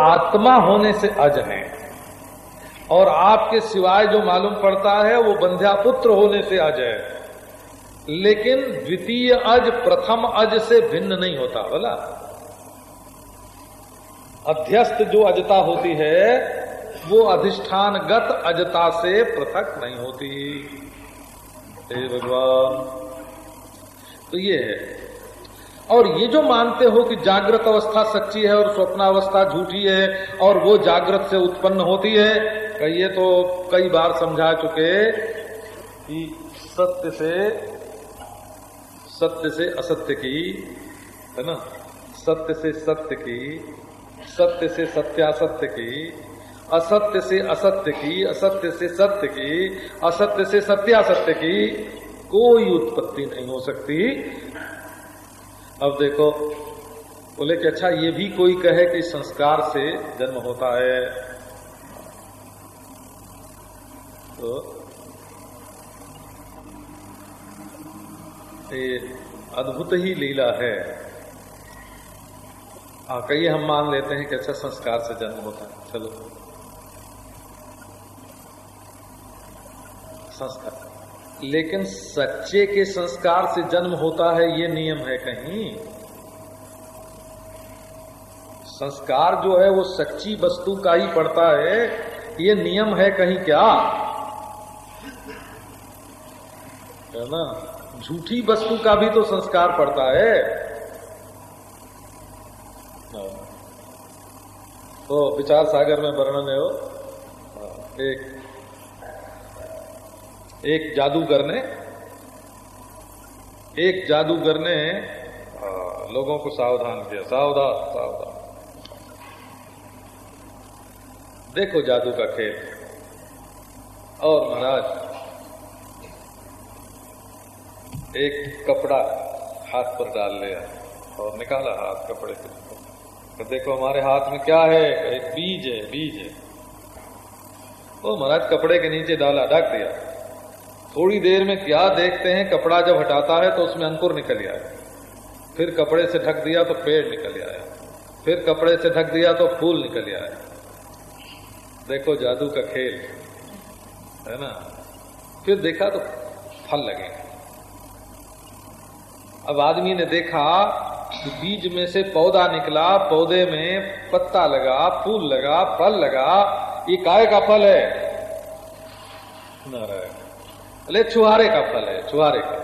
आत्मा होने से अज हैं। और आपके सिवाय जो मालूम पड़ता है, वो बंध्या पुत्र होने से अज है। लेकिन द्वितीय अज प्रथम अज से भिन्न नहीं होता, बोला। अध्यस्त जो अजता होती है, वो अधिष्ठानगत अजता से पृथक नहीं होती। हे भगवान। तो ये है। और ये जो मानते हो कि जागृत अवस्था सच्ची है और स्वप्नावस्था झूठी है और वो जागृत से उत्पन्न होती है ये तो कई बार समझा चुके कि सत्य से सत्य से असत्य की, है ना? सत्य से सत्य की, सत्य से सत्यासत्य की, असत्य से असत्य की, असत्य से सत्य की, असत्य से सत्यासत्य की कोई उत्पत्ति नहीं हो सकती। अब देखो, बोले कि अच्छा ये भी कोई कहे कि संस्कार से जन्म होता है। तो ये अद्भुत ही लीला है। हाँ कई हम मान लेते हैं कि अच्छा संस्कार से जन्म होता है। चलो। संस्कार। लेकिन सच्चे के संस्कार से जन्म होता है, ये नियम है कहीं। संस्कार जो है, वो सच्ची वस्तु का ही पड़ता है। ये नियम है कहीं क्या? है ना? झूठी वस्तु का भी तो संस्कार पड़ता है। तो विचार सागर में वर्णन है वो। एक एक जादूगर ने, एक जादूगर ने लोगों को सावधान किया। सावधान सावधान। देखो जादू का खेल। और महाराज, एक कपड़ा हाथ पर डाल लिया और निकाला हाथ कपड़े से। तो देखो हमारे हाथ में क्या है? एक बीज है बीज है। वो महाराज, कपड़े के नीचे डाला, ढक दिया। थोड़ी देर में क्या देखते हैं, कपड़ा जब हटाता है तो उसमें अंकुर निकल आया। फिर कपड़े से ढक दिया तो पेड़ निकल आया। फिर कपड़े से ढक दिया तो फूल निकल आया। देखो जादू का खेल, है ना? फिर देखा तो फल लगे। अब आदमी ने देखा कि बीज में से पौधा निकला, पौधे में पत्ता लगा, फूल लगा, फल लगा। ये काय का फल है? नारायण। अरे छुहारे का फल है छुहारे का।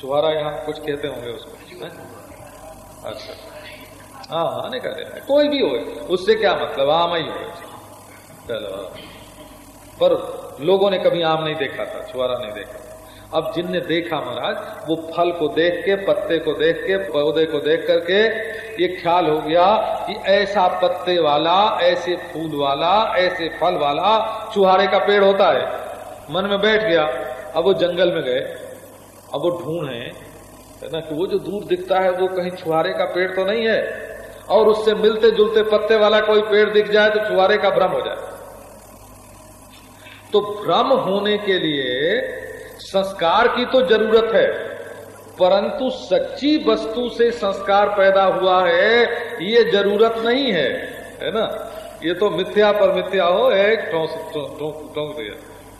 छुहारा यहाँ कुछ कहते होंगे उसको अच्छा। हाँ हाँ निकल कोई भी हो, उससे क्या मतलब? आम ही हो। चलो पर लोगों ने कभी आम नहीं देखा था छुहारा नहीं देखा अब जिनने देखा महाराज, वो फल को देख के, पत्ते को देख के, पौधे को देख करके, ये ख्याल हो गया कि ऐसा पत्ते वाला, ऐसे फूल वाला, ऐसे फल वाला चुहारे का पेड़ होता है। मन में बैठ गया, अब वो जंगल में गए, अब वो ढूंढ है ना कि वो जो दूर दिखता है, वो कहीं छुहारे का पेड़ तो नहीं है, और उससे मिलते जुलते पत्ते वाला कोई पेड़ दिख जाए तो छुहारे का भ्रम हो जाए। तो भ्रम होने के लिए संस्कार की तो ज़रूरत है, परंतु सच्ची वस्तु से संस्कार पैदा हुआ है, ये ज़रूरत नहीं है है ना? ये तो मिथ्या पर मिथ्या हो, एक टोंक दिया।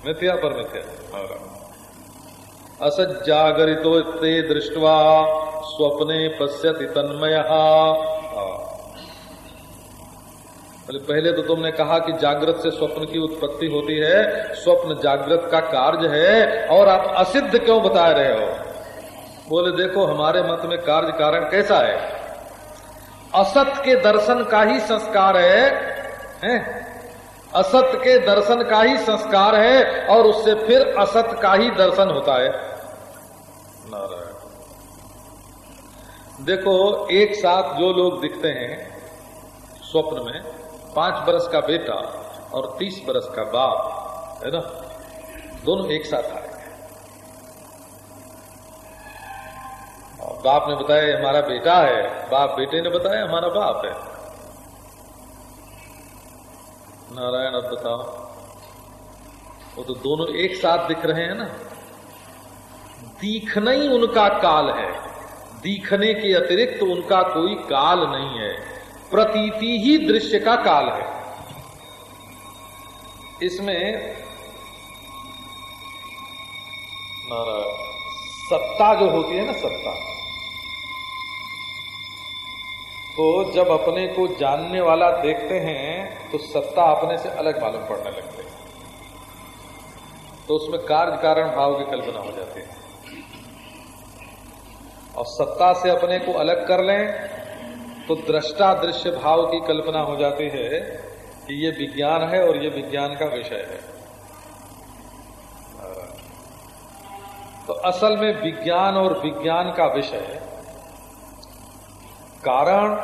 मिथ्या पर मिथ्या। असज्जागरितो ते दृष्टवा स्वप्ने पश्यति तन्मय। बोले पहले तो तुमने कहा कि जागृत से स्वप्न की उत्पत्ति होती है स्वप्न जागृत का कार्य है और आप असिद्ध क्यों बता रहे हो? बोले देखो हमारे मत में कार्य कारण कैसा है? असत के दर्शन का ही संस्कार है, है? असत के दर्शन का ही संस्कार है और उससे फिर असत का ही दर्शन होता है। नारायण। देखो, एक साथ जो लोग दिखते हैं स्वप्न में, पाँच बरस का बेटा और तीस बरस का बाप, है ना? दोनों एक साथ आए। बाप ने बताया हमारा बेटा है। बाप, बेटे ने बताया, हमारा बाप है। नारायण अब बताओ। वो तो दोनों एक साथ दिख रहे हैं ना। दिखना ही उनका काल है। दिखने के अतिरिक्त तो उनका कोई काल नहीं है। प्रतीति ही दृश्य का काल है। इसमें नारायण, सत्ता जो होती है ना, सत्ता। तो जब अपने को जानने वाला देखते हैं तो सत्ता अपने से अलग मालूम पड़ने लगते हैं। तो उसमें कार्य कारण भाव की कल्पना हो जाती है। और सत्ता से अपने को अलग कर लें तो दृष्टा दृश्य भाव की कल्पना हो जाती है कि ये विज्ञान है और ये विज्ञान का विषय है। तो असल में विज्ञान और विज्ञान का विषय कारण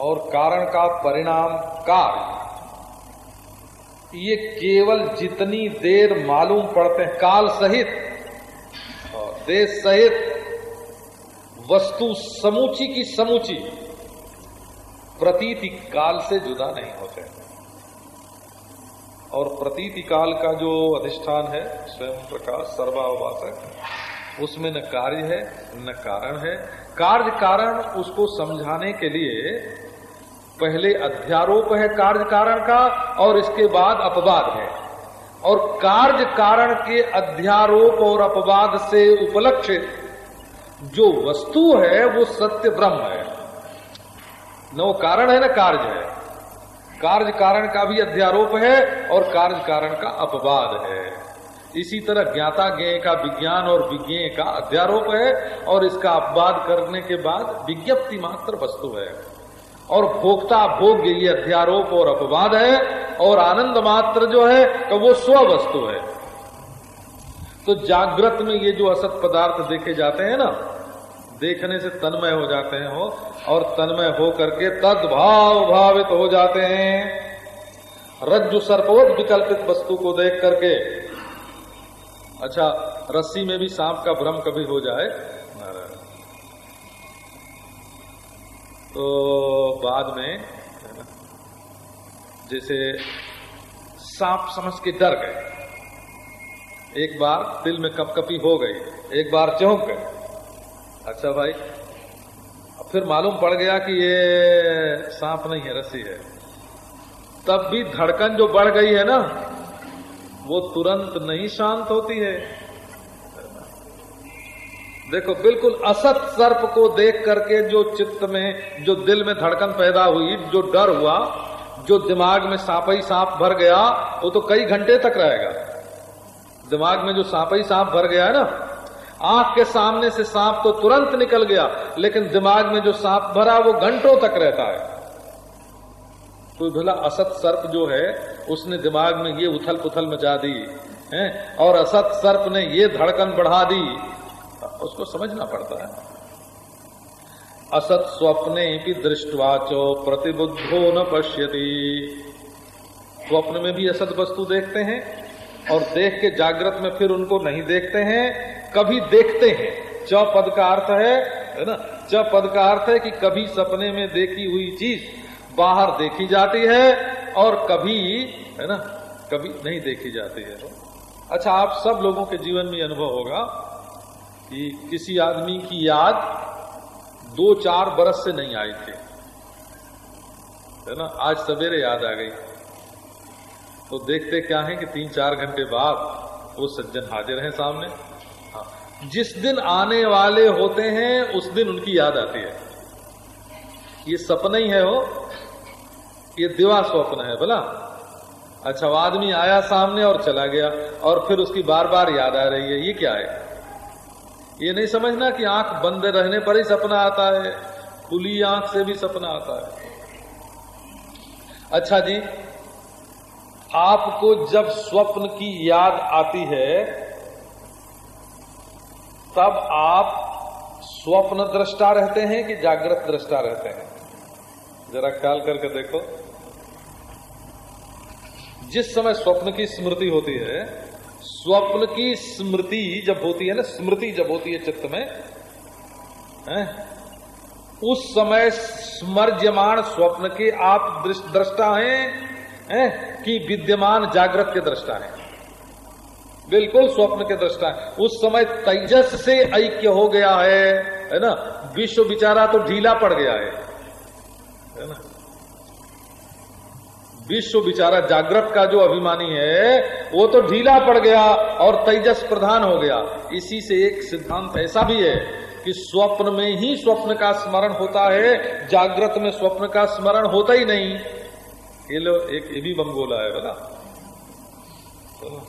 और कारण का परिणाम कार्य ये केवल जितनी देर मालूम पड़ते हैं, काल सहित। देश सहित वस्तु समूची की समूची प्रतीति काल से जुदा नहीं होते। और प्रतीति काल का जो अधिष्ठान है, स्वयं प्रकाश सर्वावासक उसमें न कार्य है, न कारण है। कार्य कारण उसको समझाने के लिए पहले अध्यारोप है कार्य कारण का और इसके बाद अपवाद है। और कार्य कारण के अध्यारोप और अपवाद से उपलक्षित जो वस्तु है, वो सत्य ब्रह्म है। न वो कारण है, न कार्य है। कार्य कारण का भी अध्यारोप है और कार्य कारण का अपवाद है। इसी तरह ज्ञाता ज्ञेय का विज्ञान और विज्ञेय का अध्यारोप है और इसका अपवाद करने के बाद विज्ञप्ति मात्र वस्तु है। और भोक्ता भोग्य ये अध्यारोप और अपवाद है और आनंद मात्र जो है तो वो स्व वस्तु है। तो जागृत में ये जो असत पदार्थ देखे जाते हैं ना, देखने से तन्मय हो जाते हैं हो और तन्मय हो करके तद भाव भावित हो जाते हैं। रज्जु सर्पोत विकल्पित वस्तु को देख करके अच्छा रस्सी में भी सांप का भ्रम कभी हो जाए? तो बाद में, जैसे सांप समझ के डर गए। एक बार दिल में कपकपी हो गई, एक बार चौंक गए। अच्छा भाई फिर मालूम पड़ गया कि ये सांप नहीं है, रस्सी है। तब भी धड़कन जो बढ़ गई है ना वो तुरंत नहीं शांत होती है। देखो, बिल्कुल असत सर्प को देख करके जो चित्त में, जो दिल में धड़कन पैदा हुई, जो डर हुआ, जो दिमाग में सांप ही सांप भर गया, वो तो कई घंटे तक रहेगा। दिमाग में जो सांप ही सांप भर गया है ना, आँख के सामने से सांप तो तुरंत निकल गया, लेकिन दिमाग में जो सांप भरा, वो घंटों तक रहता है। तो भला असत सर्प जो है, उसने दिमाग में ये उथल पुथल मचा दी, है? और असत सर्प ने ये धड़कन बढ़ा दी। उसको समझना पड़ता है। असत स्वप्ने भी दृष्टवाचो प्रतिबुद्धो न पश्यति। स्वप्न में भी असत वस्तु देखते हैं, और देख के जागृत में फिर उनको नहीं देखते हैं, कभी देखते हैं। च पद का अर्थ है ना? च पद का अर्थ है कि कभी सपने में देखी हुई चीज़ बाहर देखी जाती है और कभी, है ना, कभी नहीं देखी जाती है। अच्छा आप सब लोगों के जीवन में अनुभव होगा कि किसी आदमी की याद दो चार बरस से नहीं आई थी, है ना, आज सवेरे याद आ गई। तो देखते क्या है कि तीन चार घंटे बाद वो सज्जन हाजिर हैं सामने। हाँ जिस दिन आने वाले होते हैं, उस दिन उनकी याद आती है। ये सपना ही है हो ये दिवा स्वप्न है, बोला। अच्छा वो आदमी आया सामने और चला गया, और फिर उसकी बार बार याद आ रही है, ये क्या है? ये नहीं समझना कि आँख बंद रहने पर ही सपना आता है, खुली आँख से भी सपना आता है। अच्छा जी, आपको जब स्वप्न की याद आती है, तब आप स्वप्न दृष्टा रहते हैं कि जागृत दृष्टा रहते हैं? जरा ख्याल करके देखो। जिस समय स्वप्न की स्मृति होती है, स्वप्न की स्मृति जब होती है ना, स्मृति जब होती है चित्त में, है? उस समय स्मर्जमान स्वप्न के आप दृष्टा हैं, है? कि विद्यमान जागृत के दृष्टा हैं। बिल्कुल स्वप्न के दृष्टा है। उस समय तेजस से ऐक्य हो गया है है ना? विश्व बिचारा तो ढीला पड़ गया है। है ना? विश्व बिचारा जागृत का जो अभिमानी है, वो तो ढीला पड़ गया और तेजस प्रधान हो गया। इसी से एक सिद्धांत ऐसा भी है कि स्वप्न में ही स्वप्न का स्मरण होता है, जागृत में स्वप्न का स्मरण होता ही नहीं। ये लो, एक ये भी बंगोला है बोला तो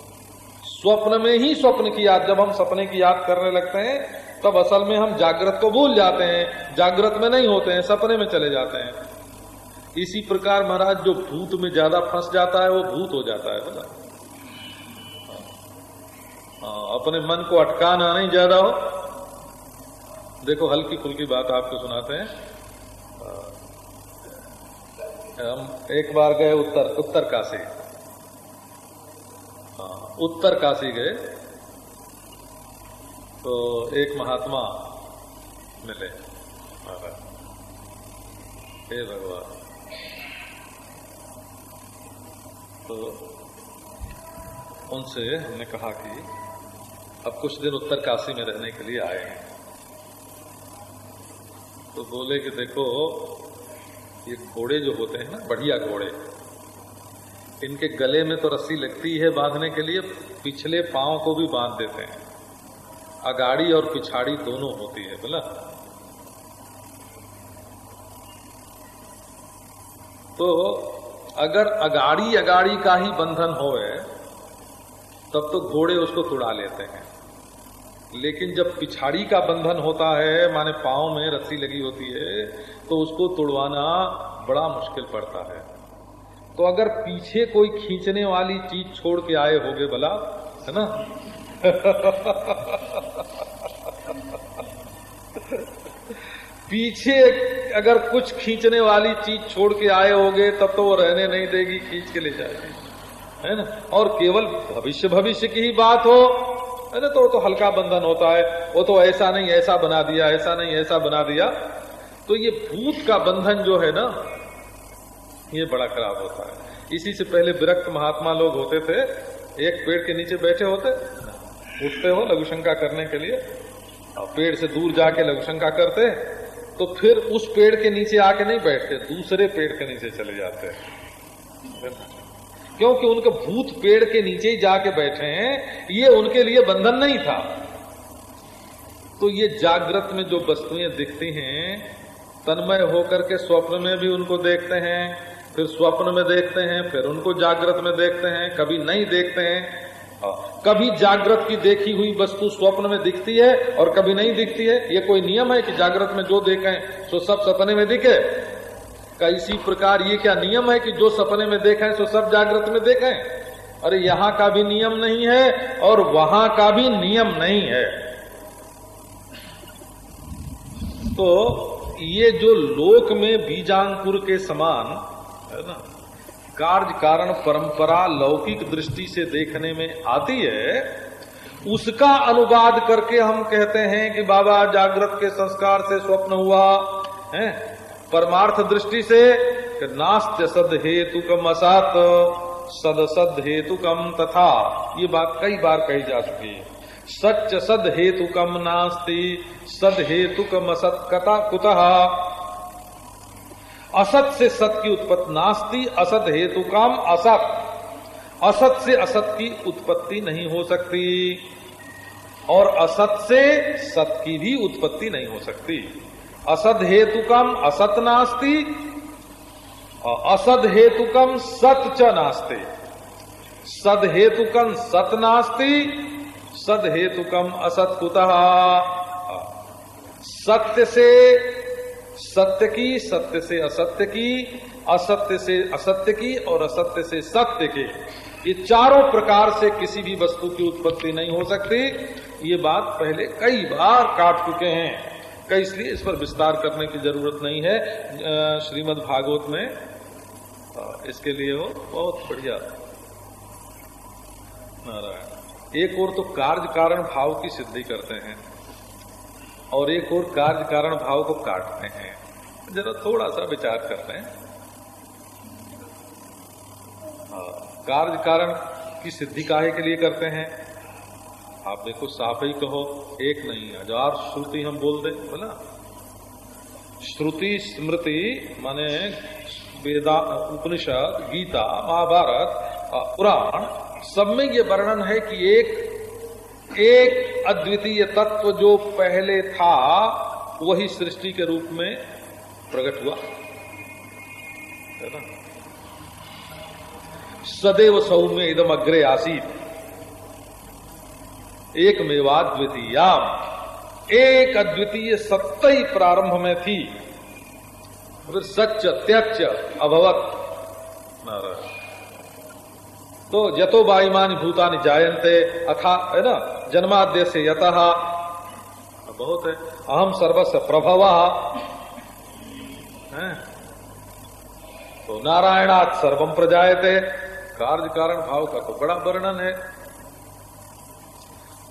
स्वप्न में ही स्वप्न की याद, जब हम सपने की याद करने लगते हैं, तब असल में हम जागृत को भूल जाते हैं। जागृत में नहीं होते हैं, सपने में चले जाते हैं। इसी प्रकार महाराज जो भूत में ज़्यादा फंस जाता है वो भूत हो जाता है बोला हाँ, अपने मन को अटकाना नहीं ज़्यादा हो। देखो हल्की फुल्की बात आपको सुनाते हैं। हम एक बार गए उत्तर उत्तर काशी। हाँ, उत्तर काशी गए। तो एक महात्मा मिले हे भगवान। तो उनसे हमने कहा कि अब कुछ दिन उत्तर काशी में रहने के लिए आए हैं। तो बोले कि देखो, ये घोड़े जो होते हैं ना, बढ़िया घोड़े, इनके गले में तो रस्सी लगती है बांधने के लिए, पिछले पाँव को भी बाँध देते हैं। अगाड़ी और पिछाड़ी दोनों होती है, बोला। तो अगर अगाड़ी अगाड़ी का ही बंधन हो तब तो घोड़े उसको तुड़ा लेते हैं। लेकिन जब पिछाड़ी का बंधन होता है, माने पाँव में रस्सी लगी होती है तो उसको तुड़वाना बड़ा मुश्किल पड़ता है। तो अगर पीछे कोई खींचने वाली चीज़ छोड़ के आए होगे भला, है ना? पीछे अगर कुछ खींचने वाली चीज़ छोड़ के आए होगे, तब तो वो रहने नहीं देगी, खींच के ले जाएगी। है ना? और केवल भविष्य भविष्य की ही बात हो। है ना? तो वो तो हल्का बंधन होता है। वो तो ऐसा नहीं, ऐसा बना दिया, ऐसा नहीं, ऐसा बना दिया। तो ये भूत का बंधन जो है ना, ये बड़ा खराब होता है। इसी से पहले विरक्त महात्मा लोग होते थे, एक पेड़ के नीचे बैठे होते। उठते हो लघुशंका करने के लिए, और पेड़ से दूर जाके लघुशंका करते। तो फिर उस पेड़ के नीचे आके नहीं बैठते, दूसरे पेड़ के नीचे चले जाते हैं। क्योंकि उनके भूत पेड़ के नीचे ही जाके बैठे हैं, ये उनके लिए बंधन नहीं था। तो ये जागृत में जो वस्तुएँ दिखती हैं, तन्मय होकर के स्वप्न में भी उनको देखते हैं, फिर स्वप्न में देखते हैं, फिर उनको जागृत में देखते हैं, कभी नहीं देखते हैं। कभी जागृत की देखी हुई वस्तु स्वप्न में दिखती है और कभी नहीं दिखती है। ये कोई नियम है कि जागृत में जो देखें, सो सब सपने में दिखे? का इसी प्रकार ये क्या नियम है कि जो सपने में देखें, सो सब जागृत में देखें? अरे यहाँ का भी नियम नहीं है और वहाँ का भी नियम नहीं है। तो ये जो लोक में बीजांकुर के समान, है ना कार्य कारण परंपरा लौकिक दृष्टि से देखने में आती है, उसका अनुवाद करके हम कहते हैं कि बाबा जागृत के संस्कार से स्वप्न हुआ, है? परमार्थ दृष्टि से नास्त्य सद हेतु कम असत, सद सद हेतु कम तथा, ये बात कई बार कही जा चुकी है। सच सद हेतु कम नास्ती, सद हेतु कम असत कथा कुतः असत से सत की उत्पत्ति नास्ती, असत हेतु काम असत। असत से असत की उत्पत्ति नहीं हो सकती। और असत से सत की भी उत्पत्ति नहीं हो सकती। असद हेतुकम असत नास्ती असद हेतुकम सत च नास्ते। सद हेतुकम सत नास्ती, सद हेतुकम असत कुतः। सत्य से सत्य की, सत्य से असत्य की, असत्य से असत्य की और असत्य से सत्य के। ये चारों प्रकार से किसी भी वस्तु की उत्पत्ति नहीं हो सकती। ये बात पहले कई बार काट चुके हैं। कई इसलिए इस पर विस्तार करने की ज़रूरत नहीं है। श्रीमद् भागवत में इसके लिए वो बहुत बढ़िया। नारायण, एक और तो कार्य कारण भाव की सिद्धि करते हैं। और एक और कार्य कारण भाव को काटते हैं। जरा थोड़ा सा विचार करते हैं हाँ, कार्य कारण की सिद्धि काहे के लिए करते हैं? आप देखो साफ़ ही कहो एक नहीं हज़ार श्रुति हम बोल दें बोला श्रुति स्मृति माने वेदा उपनिषद गीता महाभारत पुराण सब में ये वर्णन है कि एक एक अद्वितीय तत्व जो पहले था, वही सृष्टि के रूप में प्रकट हुआ। है ना? सदैव सौम्य इदम अग्रे आसीत। एक मेवा द्वितीयाम एक अद्वितीय सत्य ही प्रारंभ में थी। फिर सच त्यच अभवत। तो यतो वायुमान भूतानि जायन्ते, अथा, है ना? जन्माद्य से यत। बहुत है अहम सर्वस्व प्रभव तो नारायणात सर्वम प्रजायते। कार्य कारण भाव का तो बड़ा वर्णन है।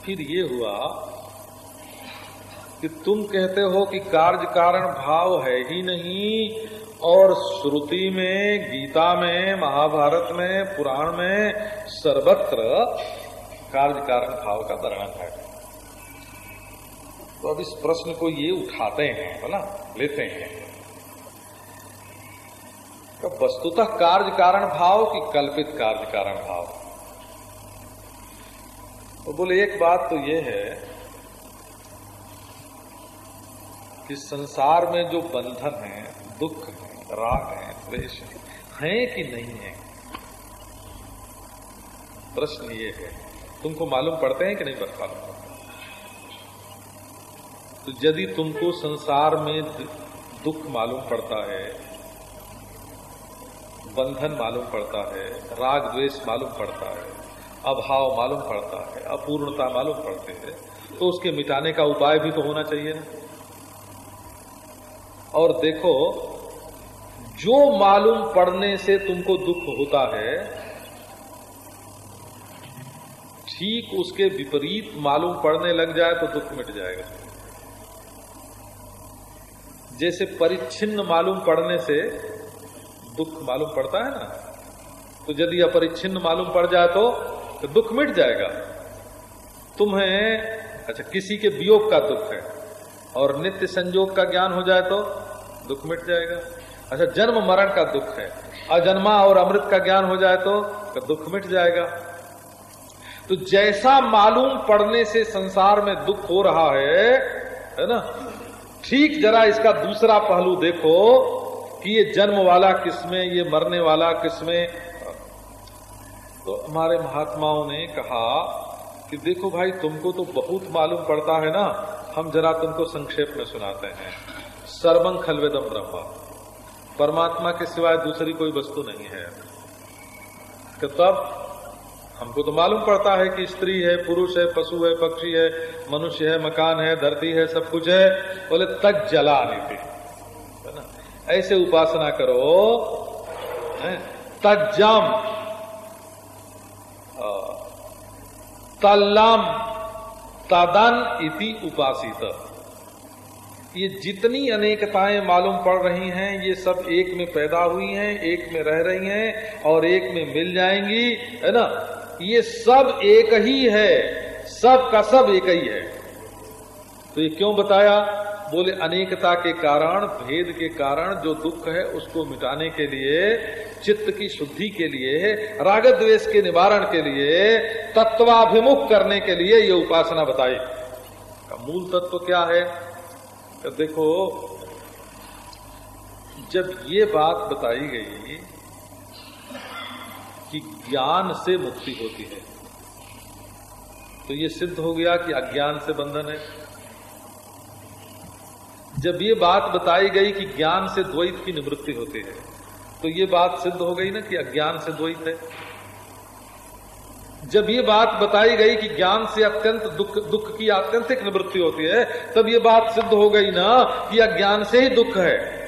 फिर ये हुआ कि तुम कहते हो कि कार्य कारण भाव है ही नहीं, और श्रुति में, गीता में, महाभारत में, पुराण में सर्वत्र कार्य कारण भाव का वर्णन है। तो अब इस प्रश्न को ये उठाते हैं बोला लेते हैं। तो वस्तुतः कार्य कारण भाव की कल्पित कार्य कारण भाव? तो बोले, एक बात तो ये है कि संसार में जो बंधन है, दुख है, राग है, द्वेष है है कि नहीं है? प्रश्न ये है तुमको मालूम पड़ते हैं कि नहीं बता तो यदि तुमको संसार में दुख मालूम पड़ता है, बंधन मालूम पड़ता है, राग द्वेष मालूम पड़ता है, अभाव मालूम पड़ता है, अपूर्णता मालूम पड़ते हैं तो उसके मिटाने का उपाय भी तो होना चाहिए ना। और देखो, जो मालूम पड़ने से तुमको दुख होता है ठीक उसके विपरीत मालूम पड़ने लग जाए तो दुख मिट जाएगा। जैसे परिच्छिन्न मालूम पड़ने से दुख मालूम पड़ता है ना? तो यदि अपरिच्छिन्न मालूम पड़ जाए तो, तो दुख मिट जाएगा। तुम्हें अच्छा किसी के वियोग का दुख है और नित्य संजोग का ज्ञान हो जाए तो दुख मिट जाएगा। अच्छा जन्म मरण का दुख है। अजन्मा और अमृत का ज्ञान हो जाए तो, तो दुख मिट जाएगा। तो जैसा मालूम पड़ने से संसार में दुख हो रहा है है ना? ठीक जरा इसका दूसरा पहलू देखो कि ये जन्म वाला किसमें ये मरने वाला किसमें तो हमारे महात्माओं ने कहा कि देखो भाई, तुमको तो बहुत मालूम पड़ता है ना। हम जरा तुमको संक्षेप में सुनाते हैं। सर्वं खलवेदम ब्रह्म। परमात्मा के सिवाय दूसरी कोई वस्तु नहीं है। कि तब हमको तो मालूम पड़ता है कि स्त्री है, पुरुष है, पशु है, पक्षी है, मनुष्य है, मकान है, धरती है, सब कुछ है। बोले, तक जला नीति ऐसे उपासना करो तज्जम। तल्लम। तदन इति उपासित। ये जितनी अनेकताएँ मालूम पड़ रही हैं, ये सब एक में पैदा हुई हैं, एक में रह रही हैं और एक में मिल जाएँगी, है ना? ये सब एक ही है। सब का सब एक ही है। तो ये क्यों बताया? बोले, अनेकता के कारण, भेद के कारण जो दुख है उसको मिटाने के लिए, चित्त की शुद्धि के लिए राग द्वेष के निवारण के लिए, तत्वाभिमुख करने के लिए ये उपासना बताई। मूल तत्व क्या है? तो देखो, जब ये बात बताई गई कि ज्ञान से मुक्ति होती है। तो ये सिद्ध हो गया कि अज्ञान से बंधन है। जब ये बात बताई गई कि ज्ञान से द्वैत की निवृत्ति होती है तो ये बात सिद्ध हो गई ना कि अज्ञान से द्वैत है। जब ये बात बताई गई कि ज्ञान से अत्यंत दुख दुख की आत्यंतिक निवृत्ति होती है, तब ये बात सिद्ध हो गई ना कि अज्ञान से ही दुख है।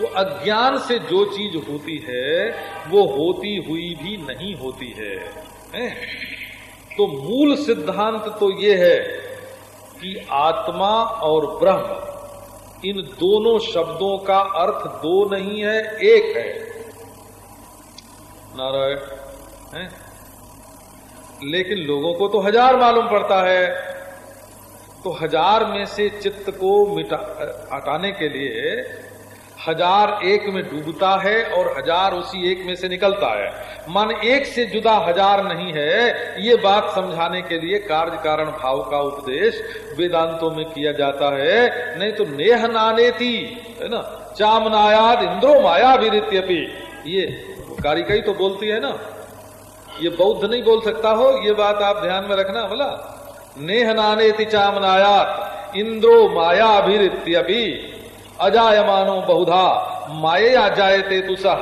तो अज्ञान से जो चीज़ होती है, वो होती हुई भी नहीं होती है? तो मूल सिद्धांत तो ये है कि आत्मा और ब्रह्म, इन दोनों शब्दों का अर्थ दो नहीं है, एक है। नारायण, है? लेकिन लोगों को तो हज़ार मालूम पड़ता है। तो हज़ार में से चित्त को मिटा हटाने के लिए हज़ार एक में डूबता है और हज़ार उसी एक में से निकलता है। मन एक से जुदा हज़ार नहीं है। ये बात समझाने के लिए कार्य कारण भाव का उपदेश वेदांतों में किया जाता है। नहीं तो नेह नाने थी है ना? चामनायाद इंद्रो माया विरित्यपि ये कारिका ही तो बोलती है ना? ये बौद्ध नहीं बोल सकता हो, ये बात आप ध्यान में रखना बोला नेह नाने थी चामनायात, इंद्रो माया अभिरित्यपि अजायमानो बहुधा माये जायते तुसा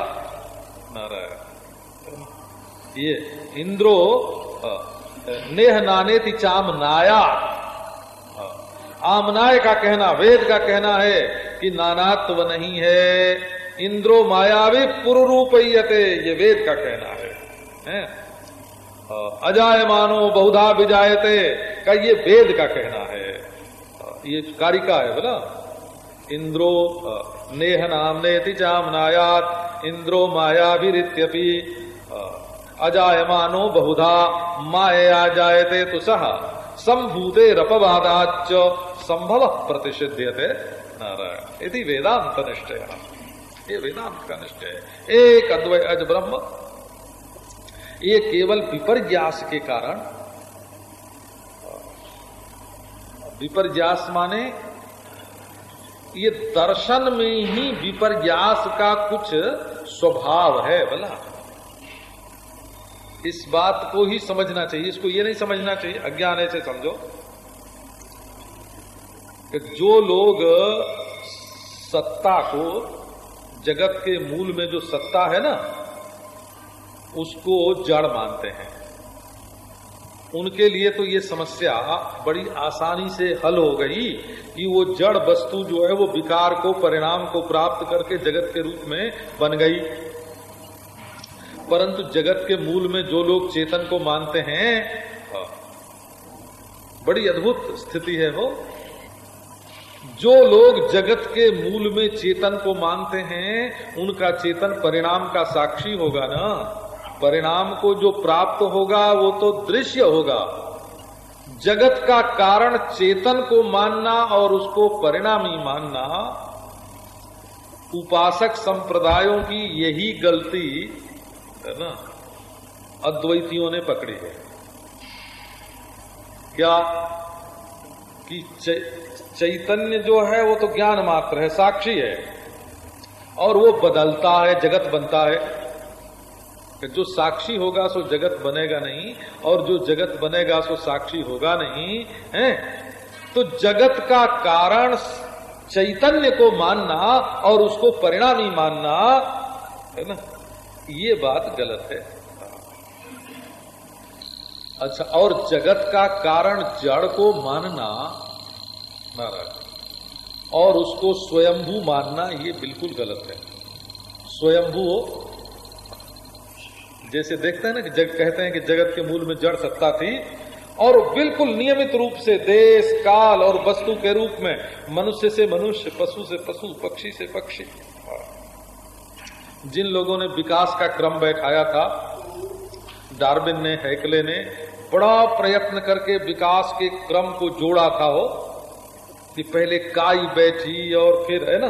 ये इंद्रो नेह नाने चाम नाया। आमनाय का कहना वेद का कहना है कि नानात्व नहीं है। इंद्रो मायावी पुरुरूपयते ये वेद का कहना है, है? अजायमानो बहुधा विजायते का ये वेद का कहना है। ये कारिका है बोला? इंद्रो नेह नामने चामनायात, इंद्रो मायाभिरित्यपि अजायमानो बहुधा, माया जायते तो सह संभूते रपवादाच संभव प्रतिषिध्यते नारायण। यदि वेदांत निश्चय ये वेदांत का निश्चय एक अद्वय अज ब्रह्म। ये केवल विपर्यास के कारण विपर्यास माने ये दर्शन में ही विपर्यास का कुछ स्वभाव है, बोला। इस बात को ही समझना चाहिए, इसको ये नहीं समझना चाहिए, अज्ञान ऐसे समझो। कि जो लोग सत्ता को, जगत के मूल में जो सत्ता है ना, उसको जड़ मानते हैं। उनके लिए तो ये समस्या बड़ी आसानी से हल हो गई कि वो जड़ वस्तु जो है वो विकार को, परिणाम को प्राप्त करके जगत के रूप में बन गई। परंतु जगत के मूल में जो लोग चेतन को मानते हैं बड़ी अद्भुत स्थिति है वो। जो लोग जगत के मूल में चेतन को मानते हैं, उनका चेतन परिणाम का साक्षी होगा ना। परिणाम को जो प्राप्त होगा, वो तो दृश्य होगा। जगत का कारण चेतन को मानना और उसको परिणामी मानना, उपासक संप्रदायों की यही गलती, है ना, अद्वैतियों ने पकड़ी है। क्या कि चैतन्य जो है, वो तो ज्ञान मात्र है, साक्षी है। और वो बदलता है, जगत बनता है। कि जो साक्षी होगा सो जगत बनेगा नहीं, और जो जगत बनेगा सो साक्षी होगा नहीं, है? तो जगत का कारण चैतन्य को मानना और उसको परिणामी मानना, है ना? ये बात गलत है। अच्छा और जगत का कारण जड़ को मानना, नारायण, और उसको स्वयंभू मानना, ये बिल्कुल गलत है। स्वयंभू जैसे देखते हैं ना कि जग, कहते हैं कि जगत के मूल में जड़ सत्ता थी, और बिल्कुल नियमित रूप से देश, काल और वस्तु के रूप में, मनुष्य से मनुष्य, पशु से पशु, पक्षी से पक्षी। जिन लोगों ने विकास का क्रम बैठाया था, डार्विन ने, हैकले ने, बड़ा प्रयत्न करके विकास के क्रम को जोड़ा था हो कि पहले काई बैठी और फिर, है ना,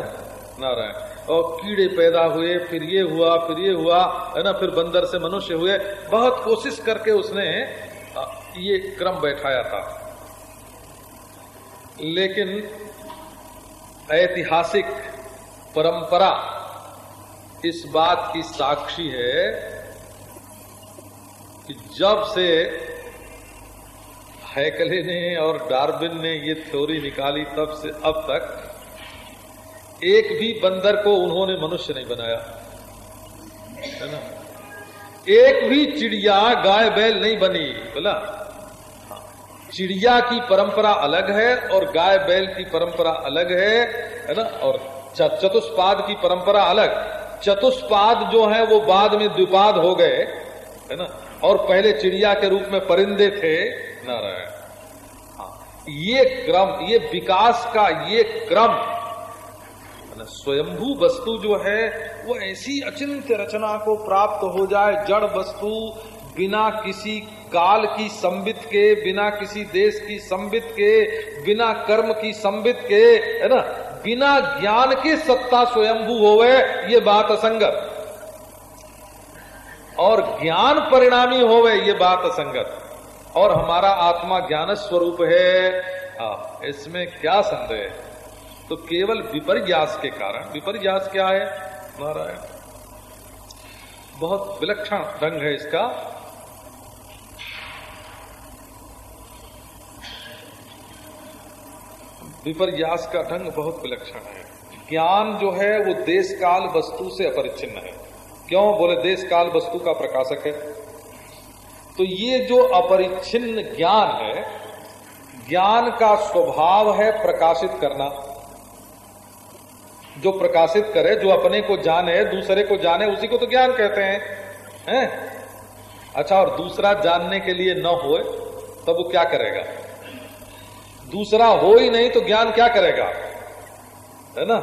नारायण। और कीड़े पैदा हुए, फिर ये हुआ, फिर ये हुआ, है ना, फिर बंदर से मनुष्य हुए। बहुत कोशिश करके उसने ये क्रम बैठाया था। लेकिन ऐतिहासिक परंपरा इस बात की साक्षी है कि जब से हैकले ने और डार्विन ने ये थ्योरी निकाली, तब से अब तक एक भी बंदर को उन्होंने मनुष्य नहीं बनाया। है ना? एक भी चिड़िया गाय बैल नहीं बनी, बोला? हाँ। चिड़िया की परंपरा अलग है और गाय बैल की परंपरा अलग है है ना? और चतुष्पाद की परंपरा अलग। चतुष्पाद जो है, वो बाद में द्विपाद हो गए, है ना? और पहले चिड़िया के रूप में परिंदे थे, नारायण। हाँ। ये क्रम, ये विकास का ये क्रम स्वयंभू वस्तु जो है, वो ऐसी अचिंत्य रचना को प्राप्त हो जाए, जड़ वस्तु बिना किसी काल की संबित के, बिना किसी देश की संबित के, बिना कर्म की संबित के, है ना? बिना ज्ञान के सत्ता स्वयंभू होवे, ये बात असंगत। और ज्ञान परिणामी होवे, ये बात असंगत। और हमारा आत्मा ज्ञान स्वरूप है। हाँ इसमें क्या संदेह? तो केवल विपर्यास के कारण, विपर्यास क्या है? नारायण। बहुत विलक्षण ढंग है इसका। विपर्यास का ढंग बहुत विलक्षण है। ज्ञान जो है, वो देश काल वस्तु से अपरिच्छिन्न है। क्यों? बोले देश काल वस्तु का प्रकाशक है। तो ये जो अपरिच्छिन्न ज्ञान है, ज्ञान का स्वभाव है प्रकाशित करना। जो प्रकाशित करे, जो अपने को जाने, दूसरे को जाने, उसी को तो ज्ञान कहते हैं। हैं? अच्छा और दूसरा जानने के लिए न हो तब वो क्या करेगा? दूसरा हो ही नहीं तो ज्ञान क्या करेगा? है ना?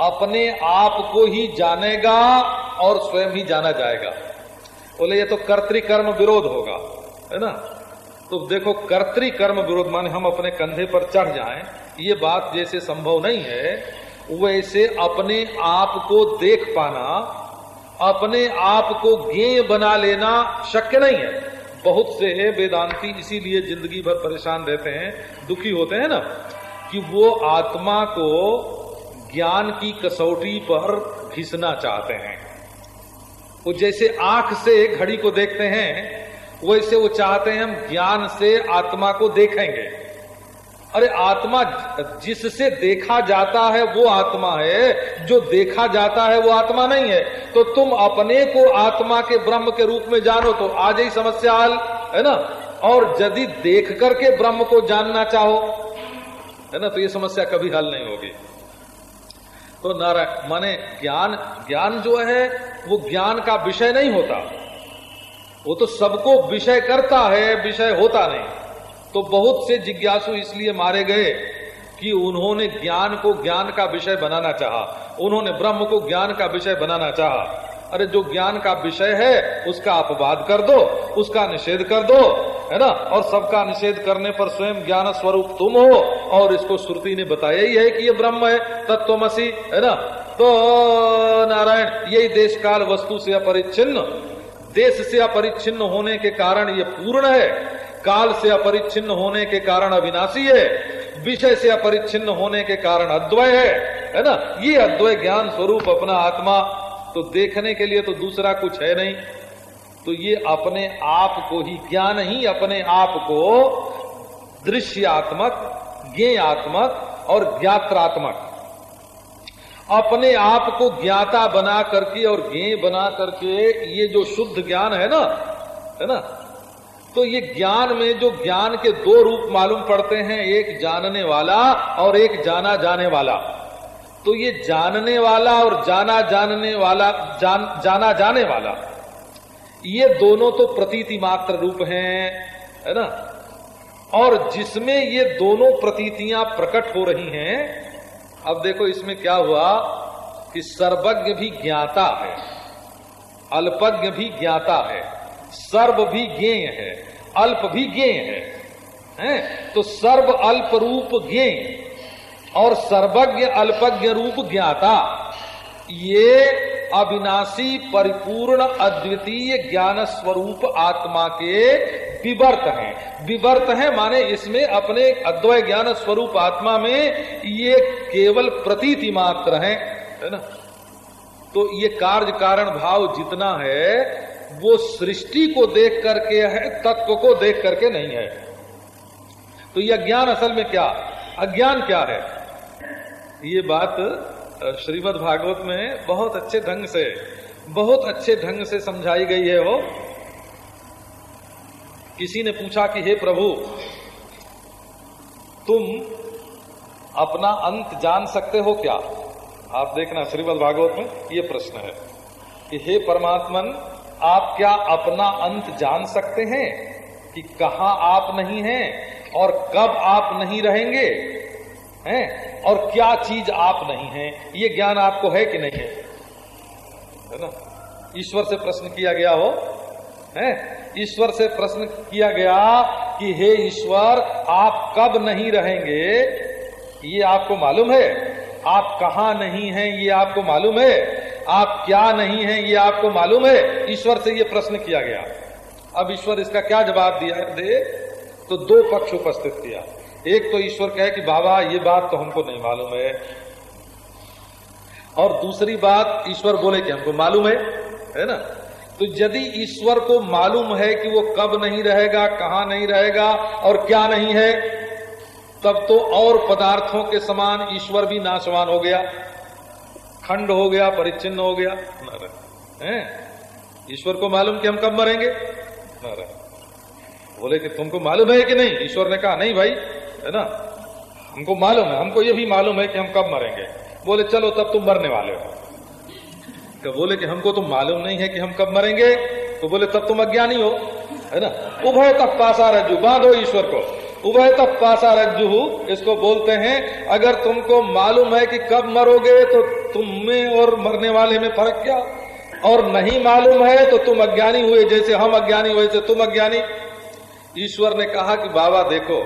अपने आप को ही जानेगा और स्वयं ही जाना जाएगा। बोले, ये तो कर्तिकर्म विरोध होगा, है ना? तो देखो, कर्तिकर्म विरोध, माने हम अपने कंधे पर चढ़ जाएँ, ये बात जैसे संभव नहीं है। वैसे अपने आप को देख पाना, अपने आप को ज्ञेय बना लेना शक्य नहीं है। बहुत से है वेदांती, इसीलिए ज़िंदगी भर परेशान रहते हैं, दुखी होते हैं ना, कि वो आत्मा को ज्ञान की कसौटी पर घिसना चाहते हैं। वो जैसे आँख से घड़ी को देखते हैं, वैसे वो चाहते हैं हम ज्ञान से आत्मा को देखेंगे। अरे आत्मा जिससे देखा जाता है वो आत्मा है, जो देखा जाता है वो आत्मा नहीं है। तो तुम अपने को आत्मा के ब्रह्म के रूप में जानो तो आज ही समस्या हल, है ना? और यदि देख करके ब्रह्म को जानना चाहो, है ना तो ये समस्या कभी हल नहीं होगी। तो नारायण, माने ज्ञान ज्ञान जो है, वो ज्ञान का विषय नहीं होता। वो तो सबको विषय करता है, विषय होता नहीं। तो बहुत से जिज्ञासु इसलिए मारे गए कि उन्होंने ज्ञान को ज्ञान का विषय बनाना चाहा। उन्होंने ब्रह्म को ज्ञान का विषय बनाना चाहा। अरे जो ज्ञान का विषय है, उसका अपवाद कर दो, उसका निषेध कर दो, है ना? और सबका निषेध करने पर स्वयं ज्ञान स्वरूप तुम हो। और इसको श्रुति ने बताया ही है कि ये ब्रह्म है, तत्वमसी, है ना? तो नारायण, यही देश काल वस्तु से अपरिच्छिन्न। देश से अपरिच्छिन्न होने के कारण ये पूर्ण है। काल से अपरिच्छिन्न होने के कारण अविनाशी है, विषय से अपरिच्छिन्न होने के कारण अद्वय है है ना? ये अद्वय ज्ञान स्वरूप अपना आत्मा तो देखने के लिए तो दूसरा कुछ है नहीं। तो ये अपने आप को ही, ज्ञान ही अपने आप को दृश्यात्मक, ज्ञेयात्मक और ज्ञात्रात्मक। अपने आप को ज्ञाता बना करके और ज्ञेय बना करके ये जो शुद्ध ज्ञान है ना है ना? तो ये ज्ञान में जो ज्ञान के दो रूप मालूम पड़ते हैं एक जानने वाला और एक जाना जाने वाला। तो ये जानने वाला और जाना जानने वाला जान, जाना जाने वाला ये दोनों तो प्रतीति मात्र रूप हैं है ना? और जिसमें ये दोनों प्रतीतियाँ प्रकट हो रही हैं अब देखो इसमें क्या हुआ कि सर्वज्ञ भी ज्ञाता है अल्पज्ञ भी ज्ञाता है। सर्व भी ज्ञेय है, अल्प भी ज्ञेय है, हैं? तो सर्व अल्प रूप ज्ञेय और सर्वज्ञ अल्पज्ञ रूप ज्ञाता, ये अविनाशी परिपूर्ण अद्वितीय ज्ञान स्वरूप आत्मा के विवर्त हैं विवर्त है माने इसमें अपने अद्वय ज्ञान स्वरूप आत्मा में ये केवल प्रतीति मात्र है है ना तो ये कार्य कारण भाव जितना है वो सृष्टि को देख करके है, तत्व को देख करके नहीं है। तो ये अज्ञान असल में क्या? अज्ञान क्या है? ये बात श्रीमद भागवत में बहुत अच्छे ढंग से, बहुत अच्छे ढंग से समझाई गई है वो। किसी ने पूछा कि, हे प्रभु, तुम अपना अंत जान सकते हो क्या? आप देखना श्रीमद भागवत में ये प्रश्न है कि, हे परमात्मन आप क्या अपना अंत जान सकते हैं कि कहा आप नहीं हैं और कब आप नहीं रहेंगे? हैं? और क्या चीज़ आप नहीं हैं? ये ज्ञान आपको है कि नहीं है? है ना? ईश्वर से प्रश्न किया गया हो? है? ईश्वर से प्रश्न किया गया कि हे ईश्वर, आप कब नहीं रहेंगे? ये आपको मालूम है। आप कहा नहीं हैं, ये आपको मालूम है। आप क्या नहीं हैं, ये आपको मालूम है? ईश्वर से ये प्रश्न किया गया। अब ईश्वर इसका क्या जवाब दिया दे? तो दो पक्ष उपस्थित किया। एक तो ईश्वर कहे कि, बाबा, ये बात तो हमको नहीं मालूम है। और दूसरी बात, ईश्वर बोले कि, हमको मालूम है। है ना? तो यदि ईश्वर को मालूम है कि वो कब नहीं रहेगा, कहाँ नहीं रहेगा और क्या नहीं है, तब तो और पदार्थों के समान ईश्वर भी नाशवान हो गया। खंड हो गया, परिच्छिन्न हो गया। है? ईश्वर को मालूम कि हम कब मरेंगे? बोले कि तुमको मालूम है कि नहीं? ईश्वर ने कहा, नहीं भाई। है ना? हमको मालूम है, हमको ये भी मालूम है कि हम कब मरेंगे। बोले, चलो, तब तुम मरने वाले हो। तो बोले कि, हमको तो मालूम नहीं है कि हम कब मरेंगे। तो बोले, तब तुम अज्ञानी हो। है ना? उभय तक पासा रज्जू बांधो ईश्वर को। उभय तक पासा रज्जू, इसको बोलते हैं, अगर तुमको मालूम है कि कब मरोगे तो तुम में और मरने वाले में फ़र्क क्या? और नहीं मालूम है तो तुम अज्ञानी हुए, जैसे हम अज्ञानी हुए थे तुम अज्ञानी। ईश्वर ने कहा कि, बाबा, देखो,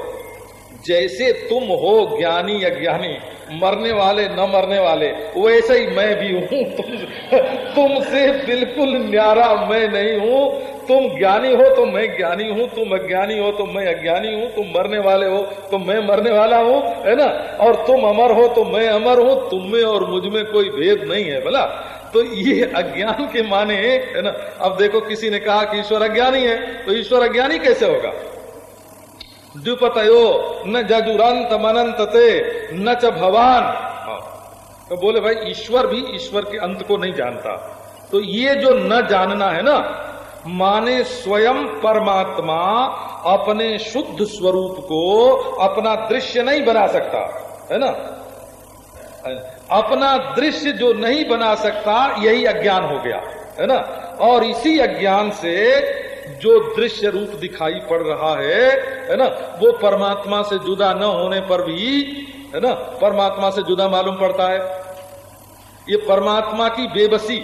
जैसे तुम हो ज्ञानी अज्ञानी मरने वाले, न मरने वाले, वैसे ही मैं भी हूँ। तुम तुमसे बिल्कुल न्यारा मैं नहीं हूँ। तुम ज्ञानी हो तो मैं ज्ञानी हूँ। तुम अज्ञानी हो तो मैं अज्ञानी हूँ। तुम मरने वाले हो तो मैं मरने वाला हूँ, है ना? और तुम अमर हो तो मैं अमर हूँ। तुम में और मुझमें कोई भेद नहीं है बोला तो ये अज्ञान के माने है ना? अब देखो, किसी ने कहा कि ईश्वर अज्ञानी है तो ईश्वर अज्ञानी कैसे होगा? द्विपतयो, न जजुरंत मनंत ते न च भवान। हाँ। तो बोले, भाई, ईश्वर भी ईश्वर के अंत को नहीं जानता। तो ये जो न जानना है ना, माने स्वयं परमात्मा अपने शुद्ध स्वरूप को अपना दृश्य नहीं बना सकता, है ना? अपना दृश्य जो नहीं बना सकता, यही अज्ञान हो गया, है ना? और इसी अज्ञान से जो दृश्य रूप दिखाई पड़ रहा है है ना, वो परमात्मा से जुदा न होने पर भी, है ना, परमात्मा से जुदा मालूम पड़ता है। ये परमात्मा की बेबसी,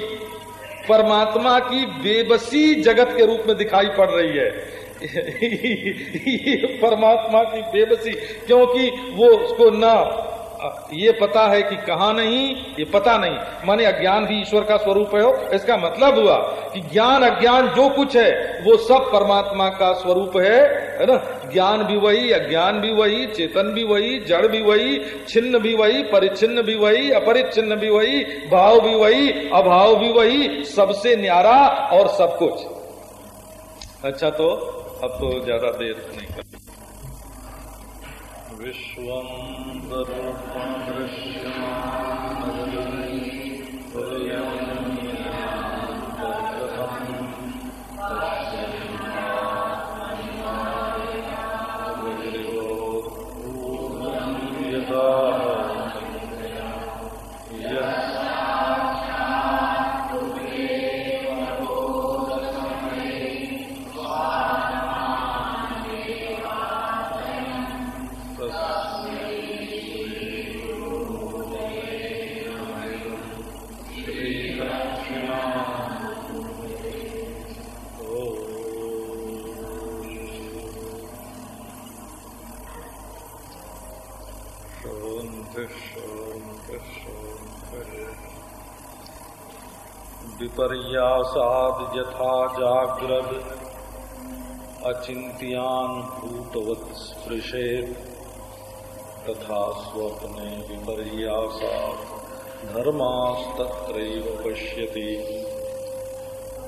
परमात्मा की बेबसी जगत के रूप में दिखाई पड़ रही है। परमात्मा की बेबसी, क्योंकि वो उसको ना ये पता है कि कहा नहीं, ये पता नहीं। माने अज्ञान भी ईश्वर का स्वरूप है हो। इसका मतलब हुआ कि ज्ञान, अज्ञान जो कुछ है, वो सब परमात्मा का स्वरूप है है ना? ज्ञान भी वही, अज्ञान भी वही, चेतन भी वही, जड़ भी वही, छिन्न भी वही, परिच्छिन्न भी वही, अपरिच्छिन्न भी वही, भाव भी वही, अभाव भी वही, सबसे न्यारा और सब कुछ। अच्छा तो अब तो ज़्यादा देर नहीं कर विश्वं विपर्यासाद यथा जाग्रद अचिंत्यान भूतवत स्पृशेत तथा स्वप्ने विपर्यासाद धर्मास्तत्रैव पश्यति।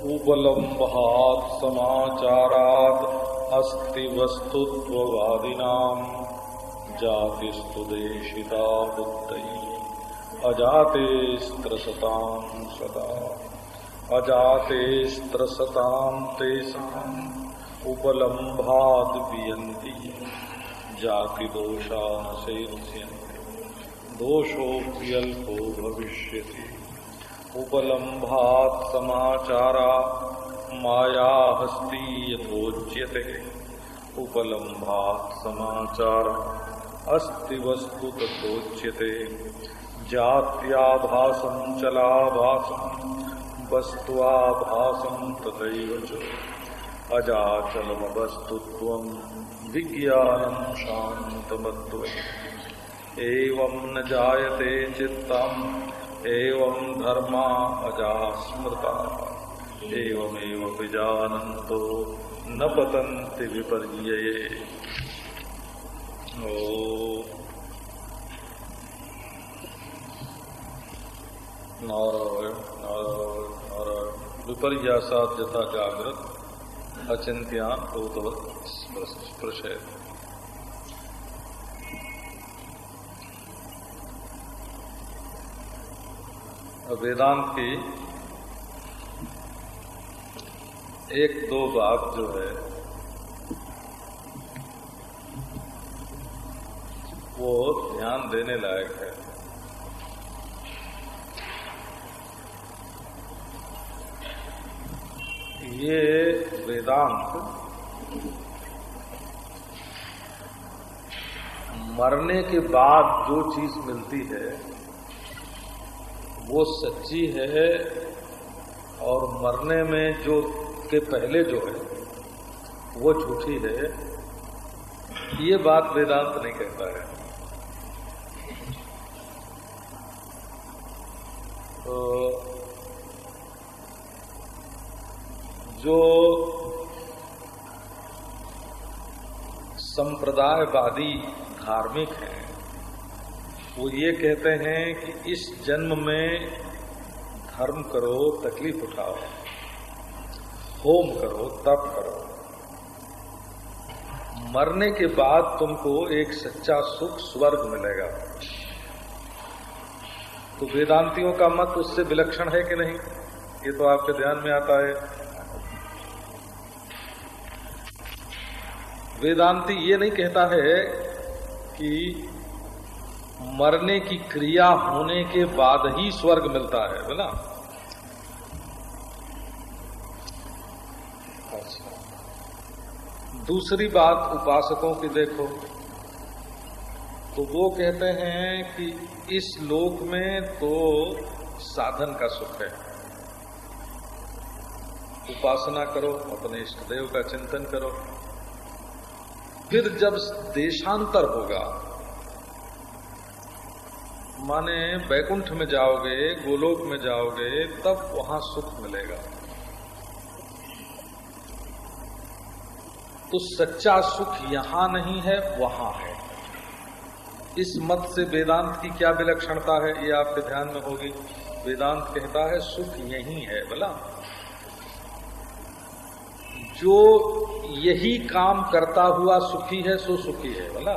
उपलम्भात् समाचारात् अस्ति वस्तुत्ववादिनाम्। जातिस्तु देशिता बुद्धैः। अजाते स्त्रसतां सदा। अजाते स्त्रसताम तेषाम उपलम्भाद वियंती जाति दोषा से दोषोप्यल्पो भविष्य उपलम्भात समाचारा माया हस्ती यथोच्यते। उपलम्भात अस्ति वस्तु तथोच्यते। जात्याभासम चलाभासम वस्तुआभासम तथैव अजाचलमवस्तुत्व विज्ञान शांतमत्व एवं न जायते चित्तम एवं धर्मा अजा स्मृता एवमेव विजानन्तो न पतन्ति विपर्यये। ओ नारायण विपर्यासात यथा जागृत अचिंत्यान उतवत स्पृशय वेदांत की एक दो बात जो है, वो ध्यान देने लायक है। ये वेदांत मरने के बाद जो चीज़ मिलती है, वो सच्ची है और मरने में जो के पहले जो है, वो झूठी है। ये बात वेदांत नहीं कहता है। तो जो संप्रदायवादी धार्मिक हैं, वो ये कहते हैं कि इस जन्म में धर्म करो, तकलीफ़ उठाओ, होम करो, तप करो। मरने के बाद तुमको एक सच्चा सुख स्वर्ग मिलेगा। तो वेदांतियों का मत उससे विलक्षण है कि नहीं? ये तो आपके ध्यान में आता है। वेदांति ये नहीं कहता है कि मरने की क्रिया होने के बाद ही स्वर्ग मिलता है बोला अच्छा दूसरी बात उपासकों की देखो तो वो कहते हैं कि इस लोक में तो साधन का सुख है। उपासना करो, अपने इष्ट देव का चिंतन करो। फिर जब देशांतर होगा, माने बैकुंठ में जाओगे, गोलोक में जाओगे, तब वहाँ सुख मिलेगा। तो सच्चा सुख यहाँ नहीं है, वहाँ है। इस मत से वेदांत की क्या विलक्षणता है, ये आपके ध्यान में होगी। वेदांत कहता है, सुख यही है, बोला। जो यही काम करता हुआ सुखी है, सो सुखी है बोला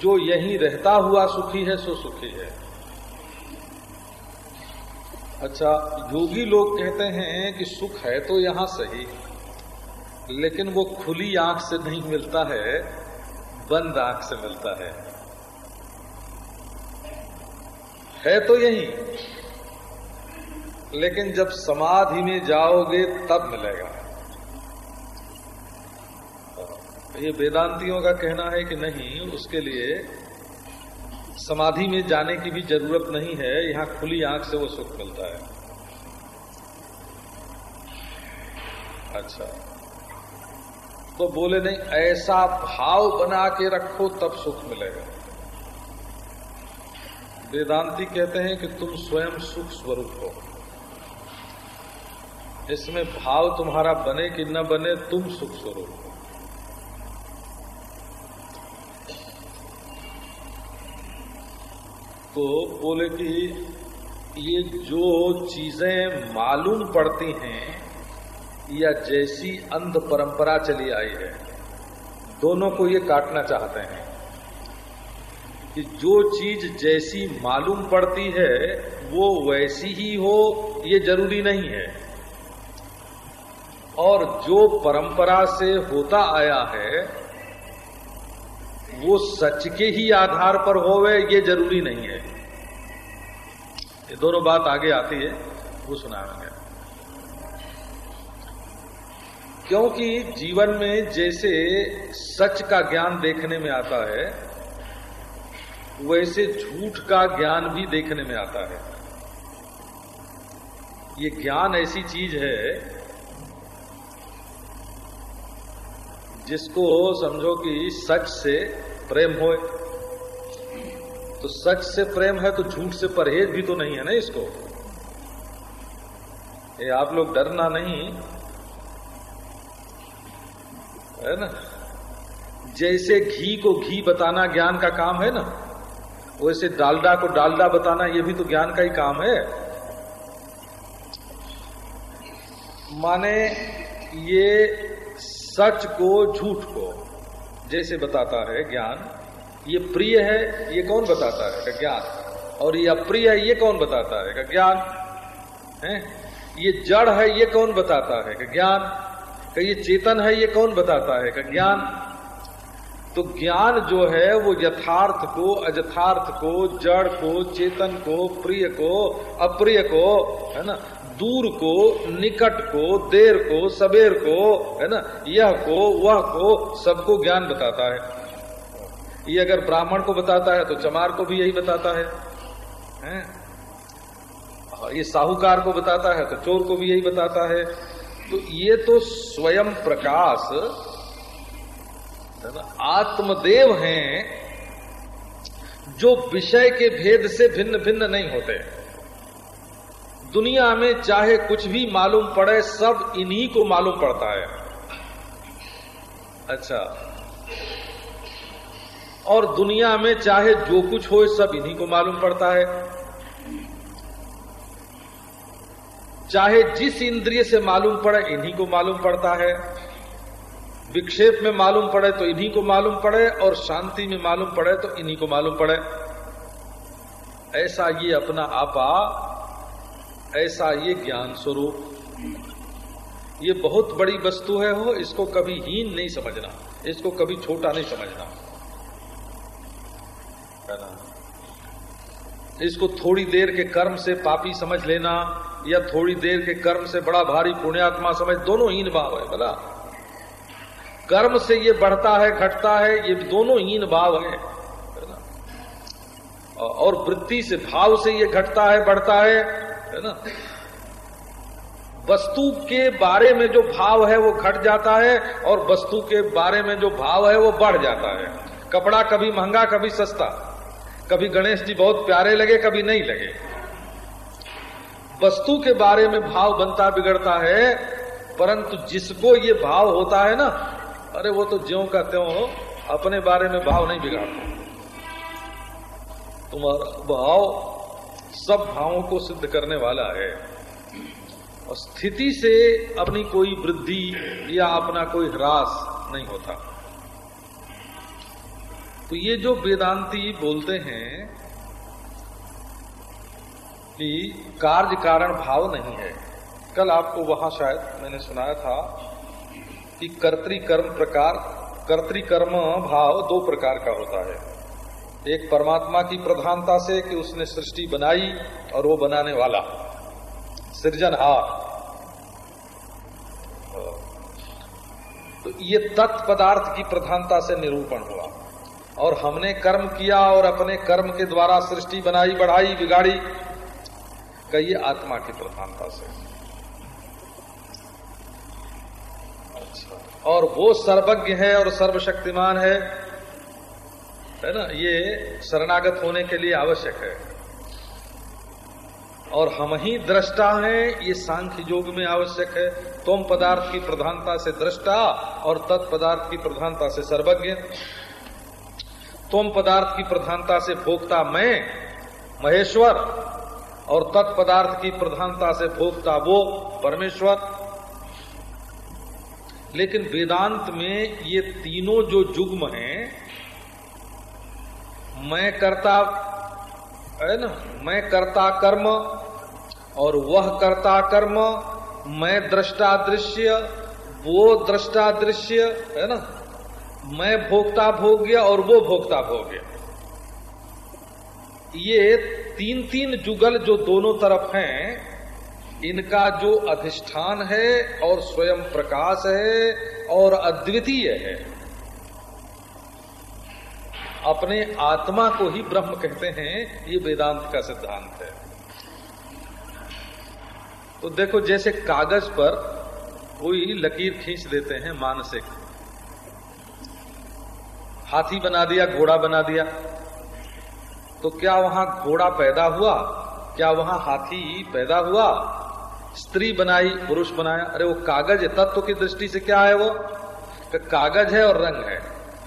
जो यही रहता हुआ सुखी है, सो सुखी है। अच्छा योगी लोग कहते हैं कि सुख है तो यहाँ सही, लेकिन वो खुली आँख से नहीं मिलता है, बंद आँख से मिलता है। है तो यही। लेकिन जब समाधि में जाओगे, तब मिलेगा। ये वेदांतियों का कहना है कि नहीं, उसके लिए समाधि में जाने की भी ज़रूरत नहीं है, यहाँ खुली आँख से वो सुख मिलता है। अच्छा। तो बोले, नहीं, ऐसा भाव बना के रखो, तब सुख मिलेगा। वेदांति कहते हैं कि तुम स्वयं सुख स्वरूप हो। इसमें भाव तुम्हारा बने कि न बने, तुम सुख स्वरूप हो। तो बोले कि ये जो चीज़ें मालूम पड़ती हैं, या जैसी अंध परंपरा चली आई है, दोनों को ये काटना चाहते हैं कि जो चीज़ जैसी मालूम पड़ती है, वो वैसी ही हो, ये ज़रूरी नहीं है। और जो परंपरा से होता आया है, वो सच के ही आधार पर होवे, ये ज़रूरी नहीं है। ये दोनों बात आगे आती है, वो सुनाएँगे क्योंकि जीवन में जैसे सच का ज्ञान देखने में आता है, वैसे झूठ का ज्ञान भी देखने में आता है। ये ज्ञान ऐसी चीज़ है जिसको समझो कि सच से प्रेम हो तो सच से प्रेम है तो झूठ से परहेज भी तो नहीं है ना इसको। ये आप लोग डरना नहीं, है ना? जैसे घी को घी बताना ज्ञान का काम है ना, वैसे डालडा को डालडा बताना ये भी तो ज्ञान का ही काम है। माने ये सच को झूठ को। जैसे बताता है ज्ञान, ये प्रिय है, ये कौन बताता है? ज्ञान। और ये अप्रिय है, ये कौन बताता है? ज्ञान। है? ये जड़ है, ये कौन बताता है? ज्ञान। का ये चेतन है, ये कौन बताता है? ज्ञान। तो ज्ञान जो है, वो यथार्थ को अयथार्थ को, जड़ को, चेतन को, प्रिय को, अप्रिय को, है ना? दूर को निकट को देर को सबेर को है ना? यह को वह को सबको ज्ञान बताता है। ये अगर ब्राह्मण को बताता है तो चमार को भी यही बताता है, है? ये साहूकार को बताता है तो चोर को भी यही बताता है। तो ये तो स्वयं प्रकाश आत्मदेव हैं जो विषय के भेद से भिन्न भिन्न नहीं होते। दुनिया में चाहे कुछ भी मालूम पड़े, सब इन्हीं को मालूम पड़ता है। अच्छा। और दुनिया में चाहे जो कुछ हो, सब इन्हीं को मालूम पड़ता है। चाहे जिस इंद्रिय से मालूम पड़े, इन्हीं को मालूम पड़ता है। विक्षेप में मालूम पड़े तो इन्हीं को मालूम पड़े, और शांति में मालूम पड़े तो इन्हीं को मालूम पड़े। ऐसा ये अपना आपा ऐसा ये ज्ञान स्वरूप। ये बहुत बड़ी वस्तु है, हो, इसको कभी हीन नहीं समझना, इसको कभी छोटा नहीं समझना। है ना इसको थोड़ी देर के कर्म से पापी समझ लेना, या थोड़ी देर के कर्म से बड़ा भारी पुण्यात्मा समझ, दोनों हीन भाव है बोला कर्म से ये बढ़ता है, घटता है, ये दोनों हीन भाव है और वृत्ति से, भाव से ये घटता है, बढ़ता है है ना? वस्तु के बारे में जो भाव है वो घट जाता है और वस्तु के बारे में जो भाव है वो बढ़ जाता है। कपड़ा कभी महँगा, कभी सस्ता। कभी गणेश जी बहुत प्यारे लगे, कभी नहीं लगे। वस्तु के बारे में भाव बनता, बिगड़ता है, परंतु जिसको ये भाव होता है ना, अरे वो तो ज्यो का त्यों अपने बारे में भाव नहीं बिगाड़ता। तुम्हारा भाव सब भावों को सिद्ध करने वाला है। और स्थिति से अपनी कोई वृद्धि या अपना कोई ह्रास नहीं होता। तो ये जो वेदांती बोलते हैं कि कार्य कारण भाव नहीं है। कल आपको वहाँ शायद मैंने सुनाया था कि कर्तिकर्म प्रकार, कर्तिकर्म भाव दो प्रकार का होता है। एक परमात्मा की प्रधानता से कि उसने सृष्टि बनाई और वो बनाने वाला। सृजनहार तो ये तत्पदार्थ की प्रधानता से निरूपण हुआ। और हमने कर्म किया और अपने कर्म के द्वारा सृष्टि बनाई, बढ़ाई, बिगाड़ी कही आत्मा की प्रधानता से। और वो सर्वज्ञ है और सर्वशक्तिमान है। है ना, ये शरणागत होने के लिए आवश्यक है। और हम ही दृष्टा हैं, ये सांख्य योग में आवश्यक है। तुम पदार्थ की प्रधानता से दृष्टा और तत्पदार्थ की प्रधानता से सर्वज्ञ। तुम पदार्थ की प्रधानता से भोक्ता मैं, महेश्वर, और तत्पदार्थ की प्रधानता से भोक्ता वो परमेश्वर। लेकिन वेदांत में ये तीनों जो जुग्म हैं मैं करता है ना, मैं करता कर्म और वह करता कर्म, मैं दृष्टा दृश्य, वो दृष्टा दृश्य, है ना? मैं भोक्ता भोग्य और वो भोक्ता भोग्य। ये तीन तीन जुगल जो दोनों तरफ़ हैं, इनका जो अधिष्ठान है और स्वयं प्रकाश है और अद्वितीय है। अपने आत्मा को ही ब्रह्म कहते हैं, ये वेदांत का सिद्धांत है। तो देखो, जैसे कागज़ पर कोई लकीर खींच देते हैं मानसिक। हाथी बना दिया, घोड़ा बना दिया। तो क्या वहाँ घोड़ा पैदा हुआ? क्या वहाँ हाथी पैदा हुआ? स्त्री बनाई, पुरुष बनाया। अरे वो कागज़ है, तत्व की दृष्टि से क्या है वो? कागज़ है और रंग है।